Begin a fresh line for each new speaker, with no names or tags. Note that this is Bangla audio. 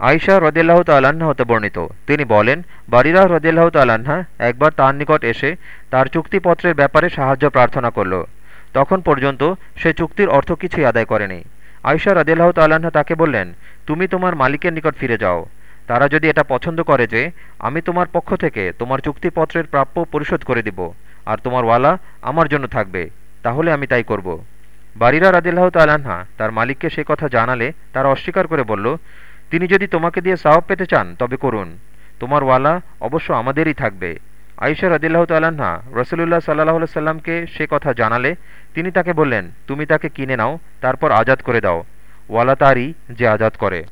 আয়শা রদিল্লাহ তাল্লাহ্ন হতে বর্ণিত। তিনি বলেন, বারিরা রদিল্লাহ তাল্লাহা একবার তার নিকট এসে তার চুক্তিপত্রের ব্যাপারে সাহায্য প্রার্থনা করল। তখন পর্যন্ত সে চুক্তির অর্থ কিছুই আদায় করেনি। আয়শা রদিল্লাহ তাল্লাহা তাকে বললেন, তুমি তোমার মালিকের নিকট ফিরে যাও। তারা যদি এটা পছন্দ করে যে, আমি তোমার পক্ষ থেকে তোমার চুক্তিপত্রের প্রাপ্য পরিশোধ করে দিব, আর তোমার ওয়ালা আমার জন্য থাকবে, তাহলে আমি তাই করব। বারিরা রাদিল্লাহ তাল্লাহা তার মালিককে সে কথা জানালে তারা অস্বীকার করে বলল তিনি যদি তোমাকে দিয়ে সাহব পেতে চান, তবে করুন। তোমার ওয়ালা অবশ্য আমাদেরই থাকবে। আইসা রদিল্লাহ তাল্লাহা রসুল্লাহ সাল্লাহ সাল্লামকে সে কথা জানালে, তিনি তাকে বললেন, তুমি তাকে কিনে নাও, তারপর আজাদ করে দাও। ওয়ালা তারই যে আজাদ করে।